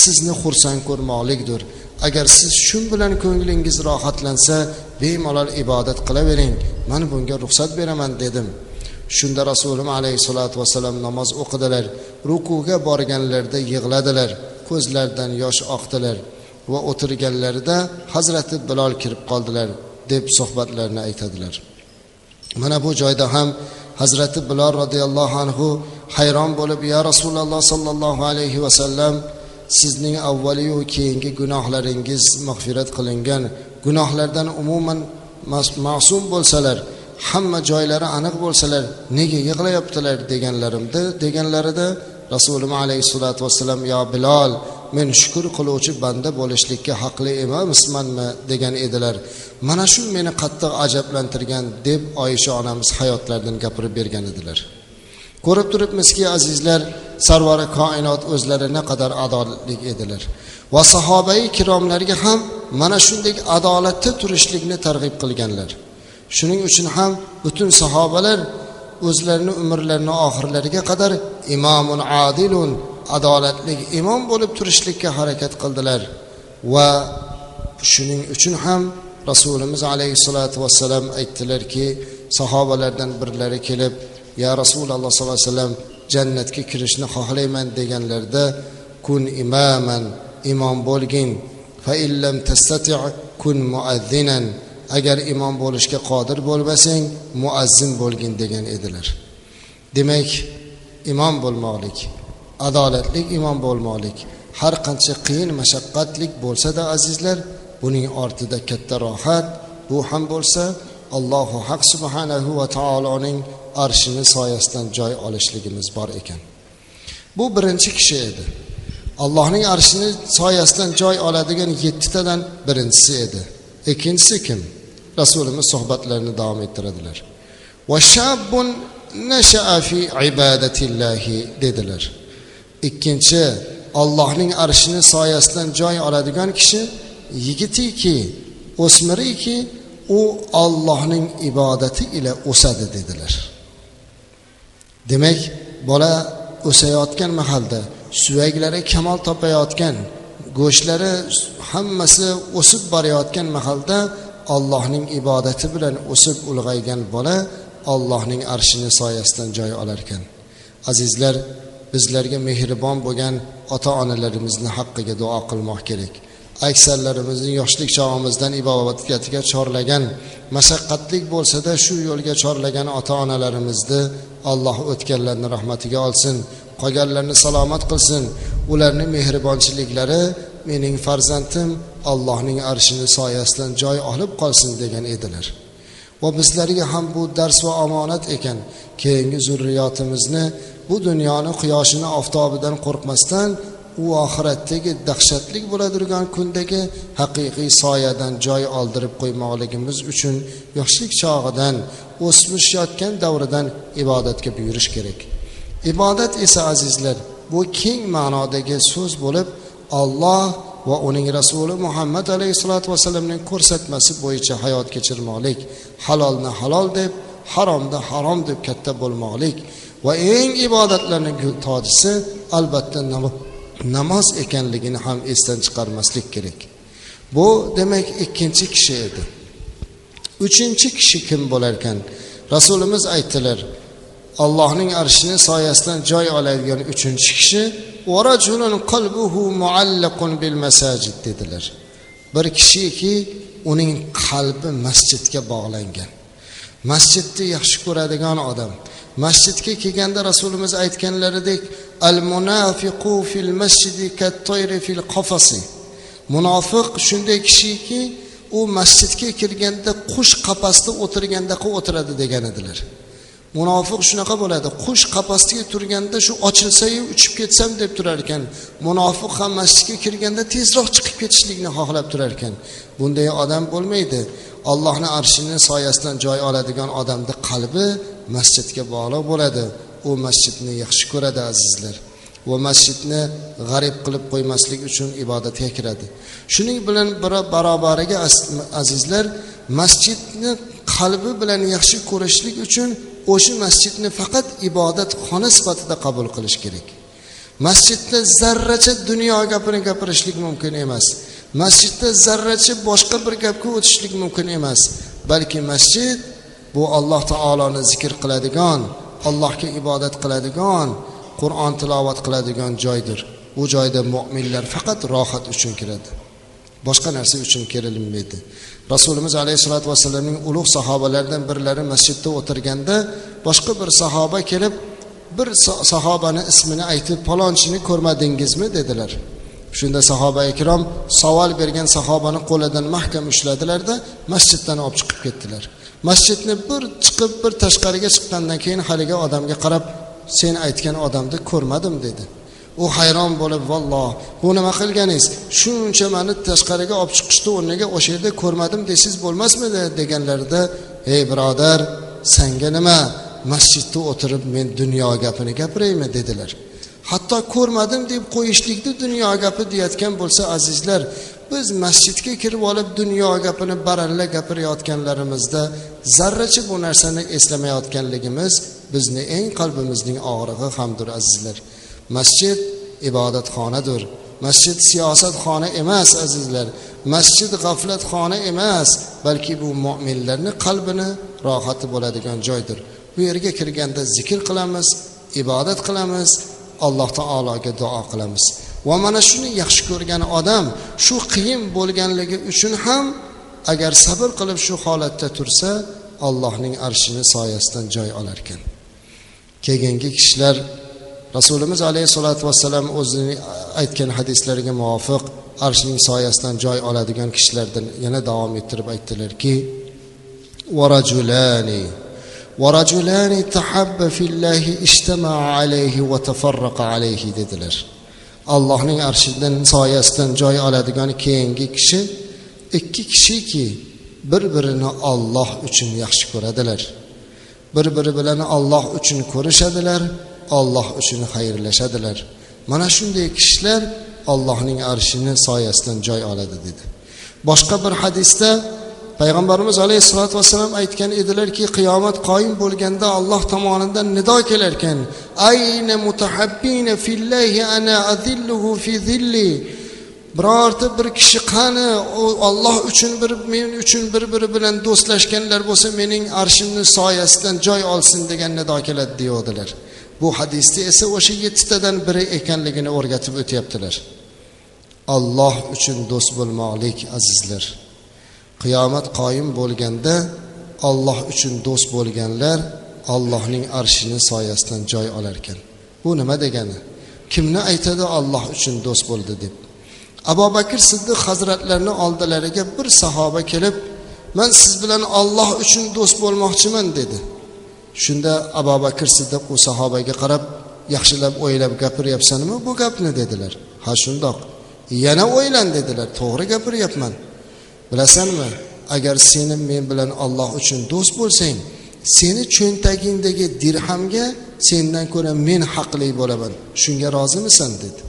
sizni xursand ko'rmoqlikdir. Agar siz shu bilan ko'nglingiz rohatlansa bemalol ibodat qilavering. Man bunga ruxsat beraman dedim shunda rasulim alayhissalotu vassalam namoz o'qidilar rukuga borganlarida yig'ladilar ko'zlaridan yosh oqdilar va o'tirganlarida hazrati bilol kirib qoldilar deb suhbatlarini aytadilar. Mana bu joyda ham hazrati bilol roziyallohu anhu hayron bo'lib ya rasululloh sollallohu alayhi vasallam sizning avvaliyu keyingi gunohlaringiz mag'firat qilingan gunohlardan umuman ma'sum bo'lsalar hamma joylari aniq bo'lsalar nega yig'layaptilar deganlarimda deganlarida rasulim alayhissalotu vassalam yo bilol men shukur qiluvchi banda bo'lishlikka haqli emasmanmi? degan edilar. Mana shu meni qattiq ajablantirgan deb oyisha onamiz hayotlaridan gapirib bergan edilar. Ko'rib turibmizki azizlar sarvari koinot o'zlari naqadar adolatli edilar. Va sahobai kiromlarga ham mana shunday adolatda turishlikni targ'ib qilganlar. Shuning uchun ham butun sahobalar o'zlarini umrlarini oxirlariga qadar imomun adilun adolatli imom bo'lib turishlikka harakat qildilar. Va shuning uchun ham rasulimiz alayhissalotu vassalam aytdilarki sahobalardan birlari kelib ya rasululloh sollallohu alayhi vasallam jannatga kirishni xohlayman deganlarida kun imaman imom bo'lgin fa illam tastati kun muazzinan agar imom bo'lishga qodir bo'lmasang muazzin bo'lgin degan edilar. Demak imom bo'lmoqlik adolatli imom bo'lmoqlik har qancha qiyin mashaqqatlik bo'lsada azizlar buning ortida katta rohat bu ham bo'lsa allohu haq subhanahu va taoloning arshini soyasidan joy olishligimiz bor ekan. Bu birinchi kishi edi. Allohning arshini soyasidan joy oladigan yettitadan birinchisi edi. Ikkinchisi kim? Rasulimiz suhbatlarini davom ettiradilar. Dedilar. Ikkinchi ollohning arshini soyasidan joy oladigan kishi yigitiki o'smiriki u ollohning ibodati ila o'sadi dedilar. Demak bola o'sayotgan mahalda suyaklari kamol topayotgan go'shtlari hammasi o'sib borayotgan mahalda allohning ibodati bilan o'sib ulg'aygan bola allohning arshini soyasidan joy olar ekan azizlar bizlarga mehribon bo'lgan ota onalarimizni haqqiga duo qilmoq kerak. Aksarlarimizni yoshlik chog'imizdan ibodatga chorlagan mashaqqatlik bo'lsada shu yo'lga chorlagan ota onalarimizni alloh o'tganlarni rahmatiga olsin qolganlarni salomat qilsin. Ularni mehribonchiliklari mening farzandim allohning arshini soyasidan joy olib qolsin degan edilar. Va bizlarga ham bu dars va omonat ekan. Keyingi zurriyotimizni bu dunyoni quyoshini oftobidan qo'rqmasdan u oxiratdagi dahshatli bo'ladirgan kundagi haqiqiy soyadan joy oldirib qo'ymoqligimiz uchun yoshlik chog'idan o'smishayotgan davridan ibodatga buyurish kerak. Ibodat esa azizlar bu keng ma'nodagi so'z bo'lib olloh va uning rasuli muhammad alayhissalotu vassalamning ko'rsatmasi bo'yicha hayot kechirmoqlik. Halolni halol deb haromni harom deb katta bo'lmoqlik. Va eng ibodatlarni tojisi albatta namoz ekanligini ham esdan chiqarmaslik kerak. Bu demak ikkinchi kishi edi. Uchinchi kishi kim bo'larkan rasulimiz aytdilar allohning arshini soyasidan joy oladigan uchinchi kishi dedilar. Bir kishiki uning qalbi masjidga bog'langan. Masjidni yaxshi ko'radigan odam. Masjidga kelganda rasulimiz aytganlaridek al munafiqu fil masjidi kattoyri fil qafasi. Munofiq shunday kishiki u masjidga kirganda qush qafasda o'tirgandaqa o'tiradi degan edilar. Munofiq shunaqa bo'ladi. Qush qapasda turganda shu ochilsayu uchib ketsam deb turar ekan. Munofiq ham masjidga kirganda tezroq chiqib ketishlikni xohlab turar ekan. Bunday odam bo'lmaydi. Allohni arshini soyasidan joy oladigan odamni qalbi masjidga bog'liq bo'ladi. U masjidni yaxshi ko'radi azizlar. Va masjidni g'arib qilib qo'ymaslik uchun ibodatga kiradi. Shuning bilan barobariga azizlar masjidni qalbi bilan yaxshi ko'rishlik uchun o'sha masjidni faqat ibodat xona sifatida qabul qilish kerak. Masjidda zarracha dunyo gapini gapirishlik mumkin emas. Masjidda zarracha boshqa bir gapga o'tishlik mumkin emas balki masjid bu alloh taoloni zikr qiladigan allohga ibodat qiladigan qur'on tilovat qiladigan joydir. Bu joyda mo'minlar faqat rohat uchun kiradi. Boshqa narsa uchun kirilmaydi rasulimiz alayhissalotu vassalamning ulug' sahobalaridan birlari masjidda o'tirganda boshqa bir sahoba kelib bir sahobani ismini aytib palonchini ko'rmadingizmi? dedilar. Shunda sahoba ikrom savol bergan sahobani qo'lidan mahkam ushladilarda masjiddan olib chiqib ketdilar. Masjidni bir chiqib bir tashqariga chiqqandan keyin haligi odamga qarab sen aytgan odamni ko'rmadim dedi. U hayron bo'lib valloh bu nima qilganingiz? Shuncha mani tashqariga olib chiqishni o'rniga o'sha yerda ko'rmadim desangiz bo'lmasmidi deganlarida ey birodar sanga nima? Masjidda o'tirib men dunyo gapini gapiraymi? dedilar. Hatto ko'rmadim deb qo'yishlikni dunyo gapi deyayotgan bo'lsa azizlar biz masjidga kirib olib dunyo gapini baralla gapirayotganlarimizda zarracha bu narsani eslamayotganligimiz bizni eng qalbimizning og'rig'i hamdir azizlar. Masjid ibodatxonadir. Masjid siyosatxona emas azizlar. Masjid g'aflatxona emas balki bu mo'minlarni qalbini rohati bo'ladigan joydir. Bu yerga kirganda zikr qilamiz ibodat qilamiz alloh taologa duo qilamiz. Va mana shuni yaxshi ko'rgan odam shu qiyin bo'lganligi uchun ham agar sabr qilib shu holatda tursa allohning arshini soyasidan joy olar ekan keyingi kishilar rasulimiz alayhissalotu vassalam o'zini aytgan hadislariga muvofiq arshning soyasidan joy oladigan kishilardan yana davom ettirib aytdilarki varajulani varajulani tahabba fillahi ishtama alayhi va tafarraqa alayhi dedilar. Allohning arshidan soyasidan joy oladigan keyingi kishi ikki kishiki bir birini olloh uchun yaxshi ko'radilar. Bir biri bilan olloh uchun ko'rishadilar olloh uchun xayrlashadilar. Mana shunday kishilar ollohning arshini soyasidan joy oladi dedi. Boshqa bir hadisda payg'ambarimiz alayhissalotu vassalam aytgan edilarki qiyomat qoyim bo'lganda alloh tomonidan nido kelarkan. Ayna mutahabbina fillahi ana azilluhu fi zilli. Birorta bir kishi qani u olloh uchun bir men uchun bir biri bilan do'stlashganlar bo'lsa mening arshimni soyasidan joy olsin degan nido keladi deyavdilar bu hadisda esa o'sha yettitadan biri ekanligini o'rgatib o'tyaptilar. Olloh uchun do'st bo'lmoqlik azizlar. Qiyomat qoyim bo'lganda olloh uchun do'st bo'lganlar allohning arshini soyasidan joy olarkan bu nima degani? Kimni aytadi olloh uchun do'st bo'ldi deb? Abu bakr siddiq hazratlarini oldilariga bir sahoba kelib man siz bilan olloh uchun do'st bo'lmoqchiman dedi. Shunda abu bakr siddiq u sahobaga qarab yaxshilab o'ylab gapiryapsanmi bu gapni dedilar. Ha shundoq. Yana o'ylan dedilar to'g'ri gapiryapman. Bilasanmi agar seni men bilan olloh uchun do'st bo'lsang seni cho'ntagingdagi dirhamga sendan ko'ra men haqli bo'laman. Shunga rozimisan dedi.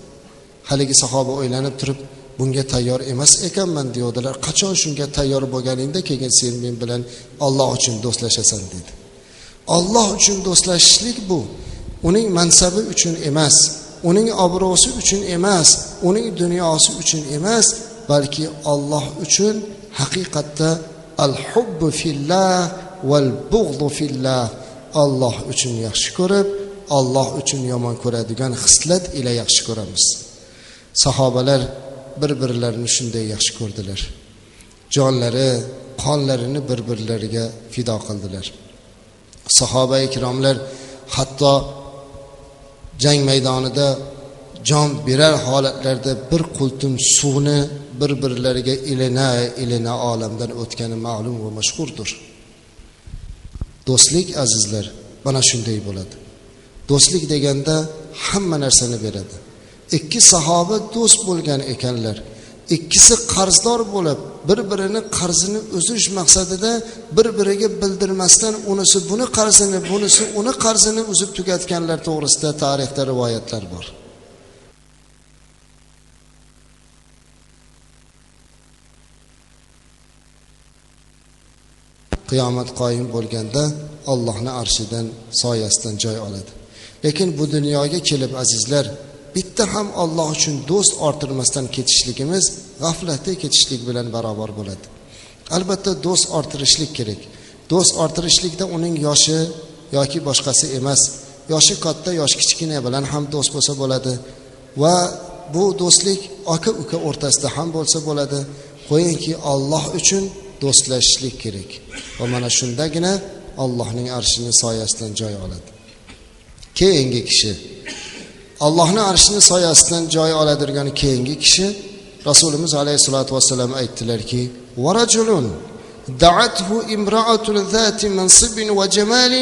Haligi sahoba o'ylanib turib bunga tayyor emas ekanman deyavdilar qachon shunga tayyor bo'lganingda keyin sen men bilan olloh uchun do'stlashasan dedi. Olloh uchun do'stlashishlik bu. Uning mansabi uchun emas uning obro'si uchun emas uning dunyosi uchun emas balki olloh uchun haqiqatda al hubbu fillah val bug'du fillah. Olloh uchun yaxshi ko'rib olloh uchun yomon ko'radigan xislat ila yaxshi ko'ramiz. Sahobalar bir birlarini shunday yaxshi ko'rdilar. Jonlari qonlarini bir birlariga fido qildilar. Sahoba ikromlar hatto jang maydonida jon berar holatlarda bir qultum suvni bir birlariga ilina ilina olamdan o'tgani ma'lum va mashhurdir. Do'stlik azizlar mana shunday bo'ladi. Do'stlik deganda hamma narsani beradi. Ikki sahoba do'st bo'lgan ekanlar ikkisi qarzdor bo'lib bir birini qarzini uzish maqsadida bir biriga bildirmasdan unisi buni qarzini bunisi uni qarzini uzib tugatganlar to'g'risida tarixda rivoyatlar bor. Qiyomat qoyim bo'lganda ollohni arshidan soyasidan joy oladi. Lekin bu dunyoga kelib azizlar bitta ham olloh uchun do'st orttirmasdan ketishligimiz g'aflatda ketishlik bilan barobar bo'ladi. Albatta do'st orttirishlik kerak. Do'st orttirishlikda uning yoshi yoki boshqasi emas. Yoshi katta yoshi kichkina bilan ham do'st bo'lsa bo'ladi va bu do'stlik aka uka o'rtasida ham bo'lsa bo'ladi. Qo'yingki olloh uchun do'stlashishlik kerak va mana shundagina allohning arshini soyasidan joy oladi. Keyingi kishi. Allohni arshini soyasidan joy oladigan keyingi kishi rasulimiz alayhissalotu vassalam aytdilarki varajulun دعته امرأة ذات منصب وجمال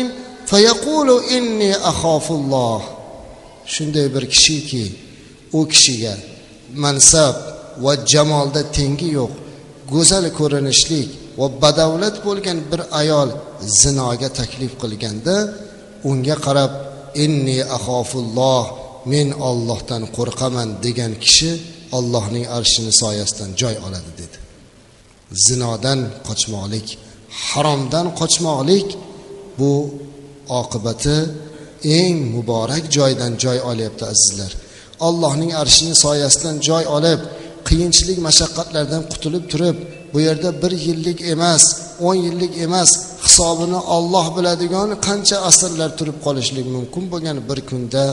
فيقول إني أخاف الله shunday bir kishiki u kishiga mansab va jamolda tengi yo'q go'zal ko'rinishlik va badavlat bo'lgan bir ayol zinoga taklif qilganda unga qarab inni axofulloh men ollohdan qo'rqaman degan kishi ollohning arshini soyasidan joy oladi dedi. Zinodan qochmoqlik haromdan qochmoqlik bu oqibati eng muborak joydan joy olyapti azizlar. Allohning arshini soyasidan joy olib qiyinchilik mashaqqatlardan qutulib turib bu yerda bir yillik emas o'n yillik emas hisobini olloh biladigan qancha asrlar turib qolishlik mumkin bo'lgan bir kunda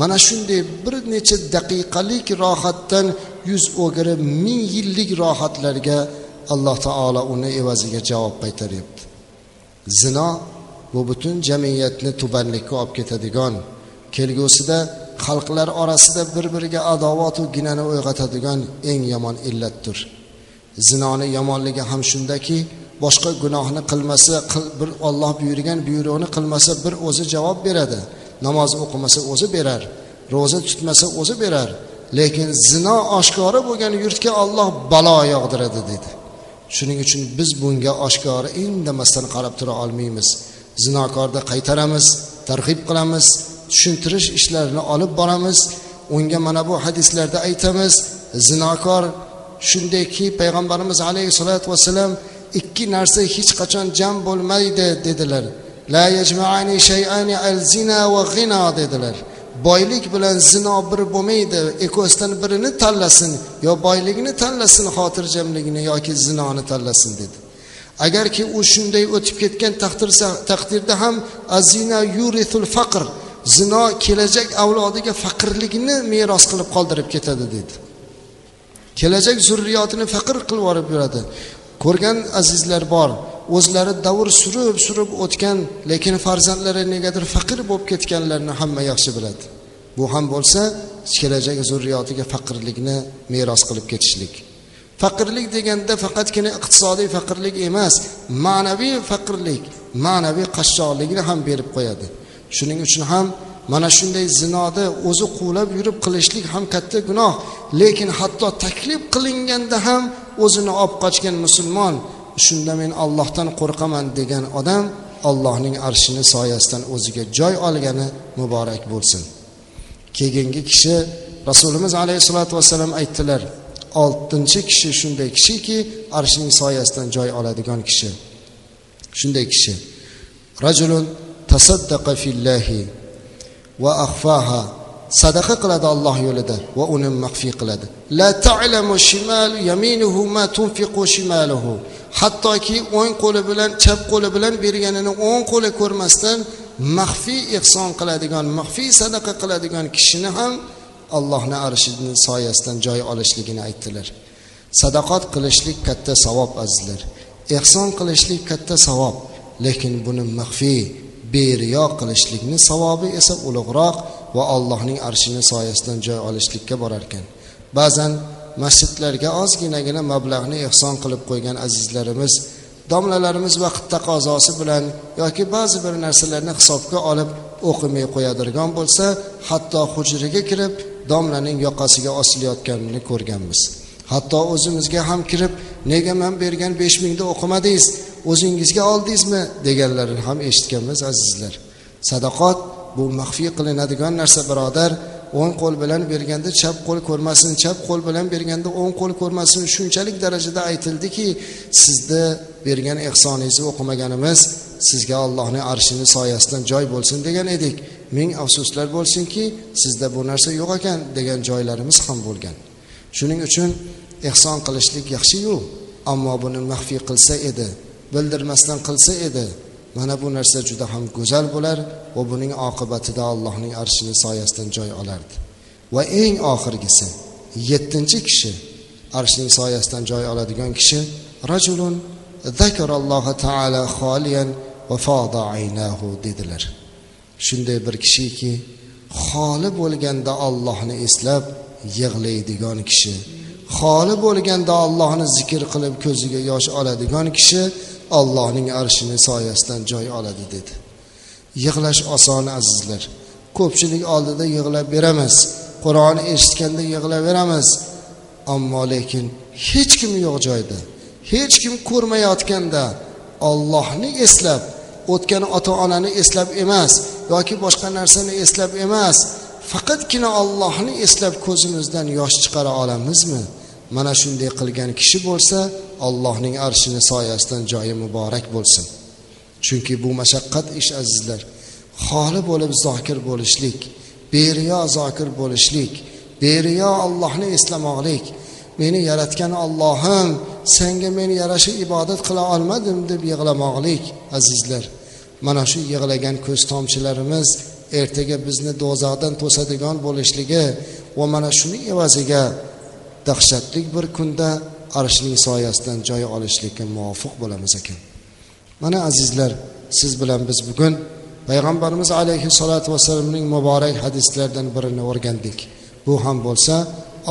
mana shunday bir necha daqiqalik rohatdan yuz o'girib ming yillik rohatlarga alloh taolo uni evaziga javob qaytaryapti. Zino bu butun jamiyatni tubanlikka olib ketadigan kelgusida xalqlar orasida bir biriga adovatu ginani uyg'otadigan eng yomon illatdir. Zinoni yomonligi ham shundaki boshqa gunohni qilmasa bir olloh buyurgan buyruqni qilmasa bir o'zi javob beradi. Namoz o'qimasa o'zi berar ro'za tutmasa o'zi berar. Lekin zino oshkora bo'lgan yurtga olloh balo yog'diradi dedi. Shuning uchun biz bunga oshkora indamasdan qarab tura olmaymiz. Zinokorni qaytaramiz targ'ib qilamiz tushuntirish ishlarini olib boramiz. Unga mana bu hadislarda aytamiz zinokor shundayki payg'ambarimiz alayhissalotu vassalam ikki narsa hech qachon jam bo'lmaydi dedilar. La yajmaani shay'ani al zina va g'ina dedilar. Boylik bilan zino bir bo'lmaydi ikkosidan birini tanlasin yo boylikni tanlasin xotirjamligini yoki zinoni tanlasin dedi. Agarki u shunday o'tib ketgan taqdirda ham azina yurithul faqr zino kelajak avlodiga faqirlikni meros qilib qoldirib ketadi dedi. Kelajak zurriyotini faqir qilib yuborib yuradi. Ko'rgan azizlar bor o'zlari davr surib surib o'tgan lekin farzandlari negadir faqir bo'lib ketganlarini hamma yaxshi biladi. Bu ham bo'lsa kelajak zurriyotiga faqirlikni meros qilib ketishlik. Faqirlik deganda faqatgina iqtisodiy faqirlik emas ma'naviy faqirlik ma'naviy qashshoqlikni ham berib qo'yadi. Shuning uchun ham mana shunday zinoda o'zi quvlab yurib qilishlik ham katta gunoh lekin hatto taklif qilinganda ham o'zini olib qochgan musulmon shunda men ollohdan qo'rqaman degan odam allohning arshini soyasidan o'ziga joy olgani muborak bo'lsin. Keyingi kishi rasulimiz alayhissalotu vassalam aytdilar oltinchi kishi shunday kishiki arshning soyasidan joy oladigan kishi. Shunday kishi rajulun tasaddaqa fillahi va ahfaha sadaqa qiladi alloh yo'lida va uni maxfiy qiladi. La ta'lamu shimalu yaminuhu ma tunfiqu shimaluhu. Hattoki o'ng qo'li bilan chap qo'li bilan berganini o'ng qo'li ko'rmasdan maxfiy ehson qiladigan maxfiy sadaqa qiladigan kishini ham allohni arshini soyasidan joy olishligini aytdilar. Sadaqat qilishlik katta savob azizlar. Ehson qilishlik katta savob lekin buni maxfiy beriyo qilishlikni savobi esa ulug'roq va allohning arshini soyasidan joy olishlikka borar ekan ba'zan masjidlarga ozginagina mablag'ni ehson qilib qo'ygan azizlarimiz domlalarimiz vaqt taqozosi bilan yoki ba'zi bir narsalarni hisobga olib o'qimay qo'yadigan bo'lsa hatto hujraga kirib domlaning yoqasiga osilayotganini ko'rganmiz. Hatto o'zimizga ham kirib nega man bergan besh mingni o'qimadingiz? O'zingizga oldingizmi? deganlarini ham eshitganmiz azizlar. Sadaqot bu maxfiy qilinadigan narsa birodar. O'ng qo'l bilan berganda chap qo'l ko'rmasin chap qo'l bilan berganda o'ng qo'l ko'rmasin shunchalik darajada aytildiki sizni bergan ehsoningizni o'qimaganimiz sizga allohni arshini soyasidan joy bo'lsin degan edik. Ming afsuslar bo'lsinki sizda bu narsa yo'q ekan degan joylarimiz ham bo'lgan. Shuning uchun ehson qilishlik yaxshiyu ammo buni maxfiy qilsa edi bildirmasdan qilsa edi mana bu narsa juda ham go'zal bo'lar va buning oqibatida allohning arshini soyasidan joy olardi. Va eng oxirgisi yettinchi kishi arshning soyasidan joy oladigan kishi rajulun zakaralloha taala xoliyan va foda aynahu dedilar. Shunday bir kishiki xoli bo'lganda ollohni eslab yig'laydigan kishi xoli bo'lganda ollohni zikr qilib ko'ziga yosh oladigan kishi allohning arshini soyasidan joy oladi dedi. Yig'lash oson azizlar. Ko'pchilik oldida yig'lab beramiz qur'onni eshitganda yig'laveramiz ammo lekin hech kim yo'q joyda hech kim ko'rmayotganda ollohni eslab o'tgan ota onani eslab emas yoki boshqa narsani eslab emas faqatgina ollohni eslab ko'zimizdan yosh chiqara olamizmi? Mana shunday qilgan kishi bo'lsa allohning arshini soyasidan joyi muborak bo'lsin. Chunki bu mashaqqat ish azizlar. Xoli bo'lib zokir bo'lishlik beriyo zokir bo'lishlik beriyo allohni eslamoqlik. Meni yaratgan ollohim senga men yarasha ibodat qila olmadim deb yig'lamoqlik azizlar. Mana shu yig'lagan ko'z tomchilarimiz ertaga bizni do'zaxdan to'sadigan bo'lishligi va mana shuni evaziga dahshatli bir kunda arshning soyasidan joy olishlikka muvofiq bo'lamiz ekan. Mana azizlar siz bilan biz bugun payg'ambarimiz alayhissalotu vassalamning muborak hadislaridan birini o'rgandik. Bu ham bo'lsa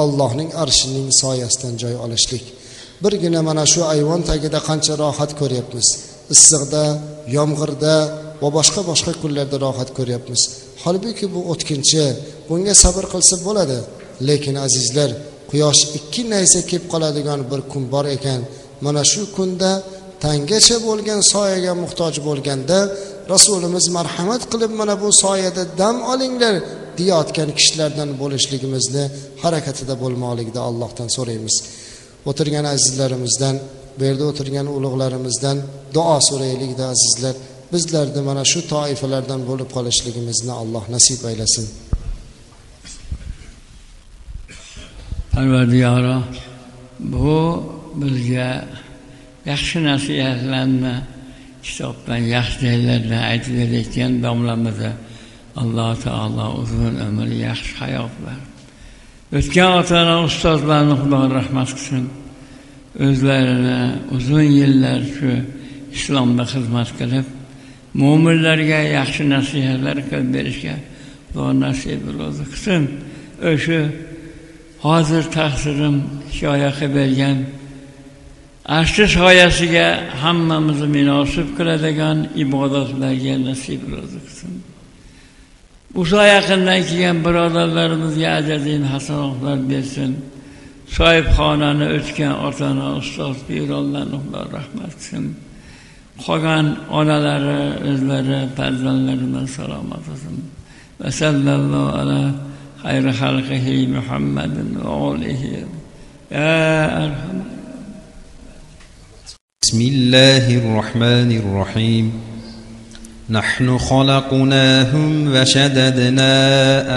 allohning arshining soyasidan joy olishlik. Birgina mana shu ayvon tagida qancha rohat ko'ryapmiz. Issiqda yomg'irda va boshqa boshqa kunlarda rohat ko'ryapmiz. Holbuki bu o'tkinchi bunga sabr qilsa bo'ladi. Lekin azizlar quyosh ikki nayza kelib qoladigan bir kun bor ekan. Mana shu kunda tangacha bo'lgan soyaga muhtoj bo'lganda rasulimiz marhamat qilib mana bu soyada dam olinglar deyayotgan kishilardan bo'lishligimizni harakatida bo'lmoqlikda allohdan so'raymiz. O'tirgan azizlarimizdan bu yerda o'tirgan ulug'larimizdan duo so'raylikda azizlar. Bizlarni mana shu toifalardan bo'lib qolishligimizni alloh nasib aylasin
parvardigoro bu bizga yaxshi nasihatlarni kitobdan yaxshi joylardan aytib berayotgan domlamizni alloh taolo uzun umr yaxshi hayot ber o'tgan ota ona ustozlarni xudo rahmat qilsin. O'zlarini uzun yillar shu islomda xizmat qilib mo'minlarga yaxshi nasihatlar qilib berishga xudo nasib ro'zi qilsin. O'sha hozir taqsirim hikoya qilib bergan. Arshi soyasiga hammamizni munosib qiladigan ibodatlarga nasib ro'zi qilsin. O'sha yaqindan kelgan birodarlarimizga ajadin hasanotlar bersin. Sohibxonani o'tgan ota ona ustoz bironlarni xudo rahmat qilsin. Qolgan onalari o'zlari farzandlaridan salomat qilsin. Va sallallohu xalqihi muhammadin va olihi ya arham
بسم الله الرحمن الرحيم. نحن خلقناهم وشددنا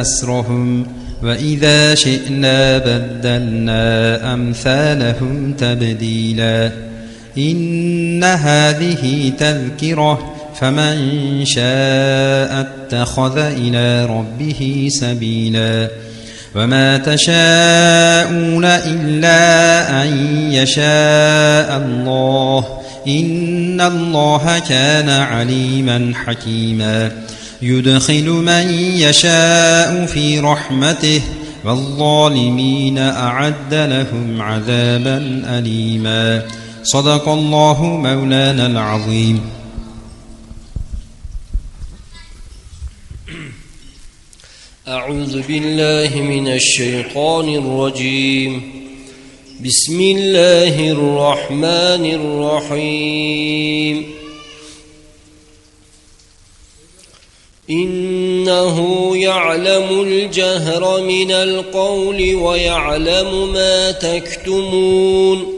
أسرهم وإذا شئنا بدلنا أمثالهم تبديلا. إن هذه تذكرة فمن شاء اتخذ إلى ربه سبيلا وما تشاءون إلا أن يشاء الله إن الله كان عليما حكيما يدخل من يشاء في رحمته والظالمين أعد لهم عذابا أليما صدق الله مولانا العظيم
أعوذ بالله من الشيطان الرجيم. بسم الله الرحمن الرحيم. إنه يعلم الجهر من القول ويعلم ما تكتمون.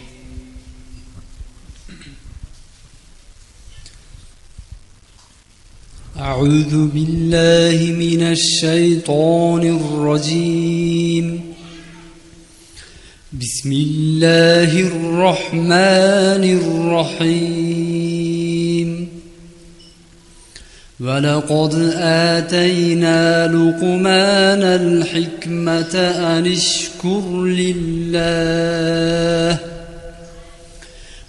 أعوذ بالله من الشيطان الرجيم. بسم الله الرحمن الرحيم. ولقد آتينا لقمان الحكمة أن اشكر لله.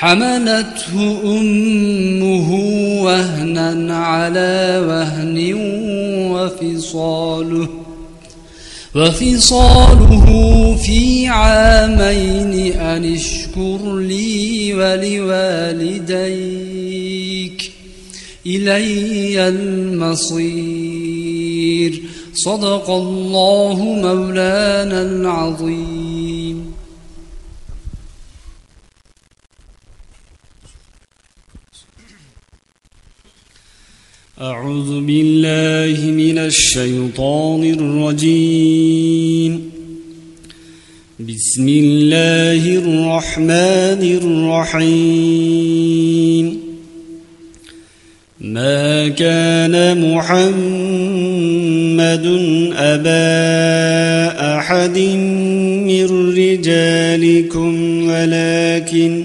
حملته أمه وهنا على وهن وفصاله وفصاله في عامين
أن اشكر لي ولوالديك إلي المصير. صدق الله مولانا العظيم. أعوذ بالله من الشيطان الرجيم. بسم الله الرحمن الرحيم. ما كان محمد أبا أحد من رجالكم ولكن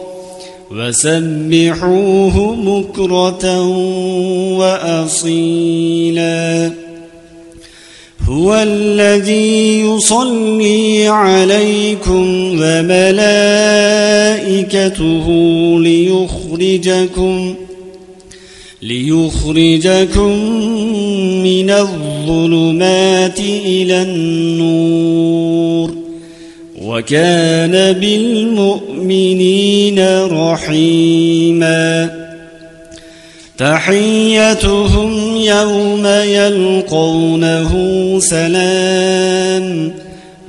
وسبحوه بكرة وأصيلا. هو الذي يصلي عليكم وملائكته ليخرجكم ليخرجكم من الظلمات إلى النور. وكان بالمؤمنين رحيما. تحيتهم يوم يلقونه سلام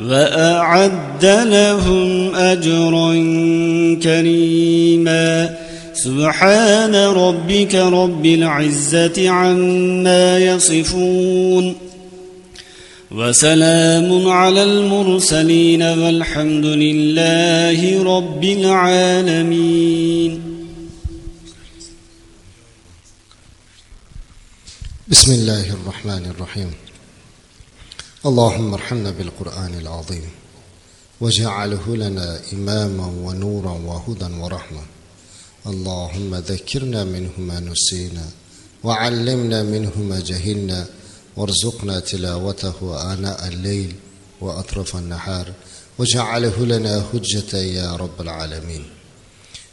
وأعد لهم أجرا كريما. سبحان ربك رب العزة عما يصفون. وسلام على المرسلين والحمد لله رب العالمين.
بسم الله الرحمن الرحيم. اللهم ارحمنا بالقرآن العظيم وجعله لنا إماما ونورا وهدى ورحمة. اللهم ذكرنا منه ما نسينا وعلمنا منه ما جهلنا وارزقنا تلاوته آناء الليل وأطراف النهار وجعله لنا حجة يا رب العالمين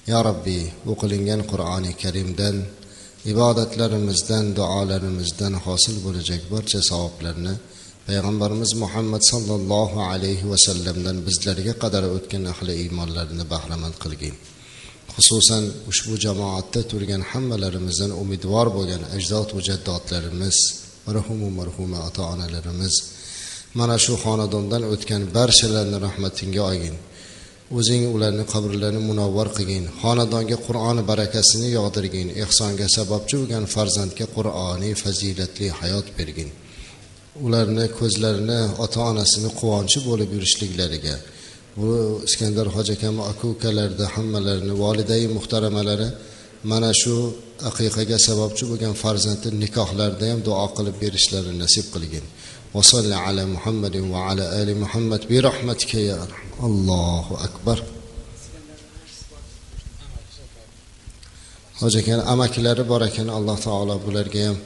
يا ربي o'qilingan qur'oni karimdan ibodatlarimizdan duolarimizdan hosil bo'lajak barcha savoblarni payg'ambarimiz muhammad sollallohu alayhi vasallamdan bizlarga qadar o'tgan ahli iymonlarni bahramand qilgin xususan ushbu jamoatda turgan hammalarimizdan umidvor bo'lgan ajdod mujaddodlarimiz marhumu marhuma ota onalarimiz. Mana shu xonadondan o'tgan barchalarni rahmatingga olgin o'zing ularni qabrlarini munavvar qilgin. Xonadonga qur'oni barakasini yog'dirgin. Ehsonga sababchi bo'lgan farzandga qur'oniy fazilatli hayot bergin. Ularni ko'zlarini ota onasini quvonchi bo'lib yurishliklariga bu iskandar hoji akam aka ukalarni hammalarini volidai muhtaramalari mana shu aqiqaga sababchi bo'lgan farzandni nikohlarda ham duo qilib berishlari nasib qilgin. Vasalli ala muhammadin va ala ali muhammad bi rahmatika ya allohu akbar. Hoji akani amakilari bor ekan alloh taolo bularga ham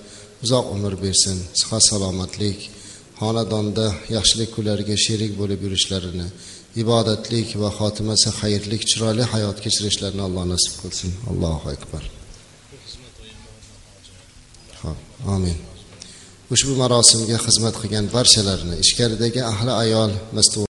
uzoq umr bersin sihat salomatlik xonadonda yaxshilik kunlariga sherik bo'lib yurishlarini ibodatlik va xotimasi xayrlik chiroyli hayot kechirishlarini alloh nasib qilsin. Allohu akbar. Ho'p amin. Ushbu marosimga xizmat qilgan barchalarini ichkaridagi ahli ayol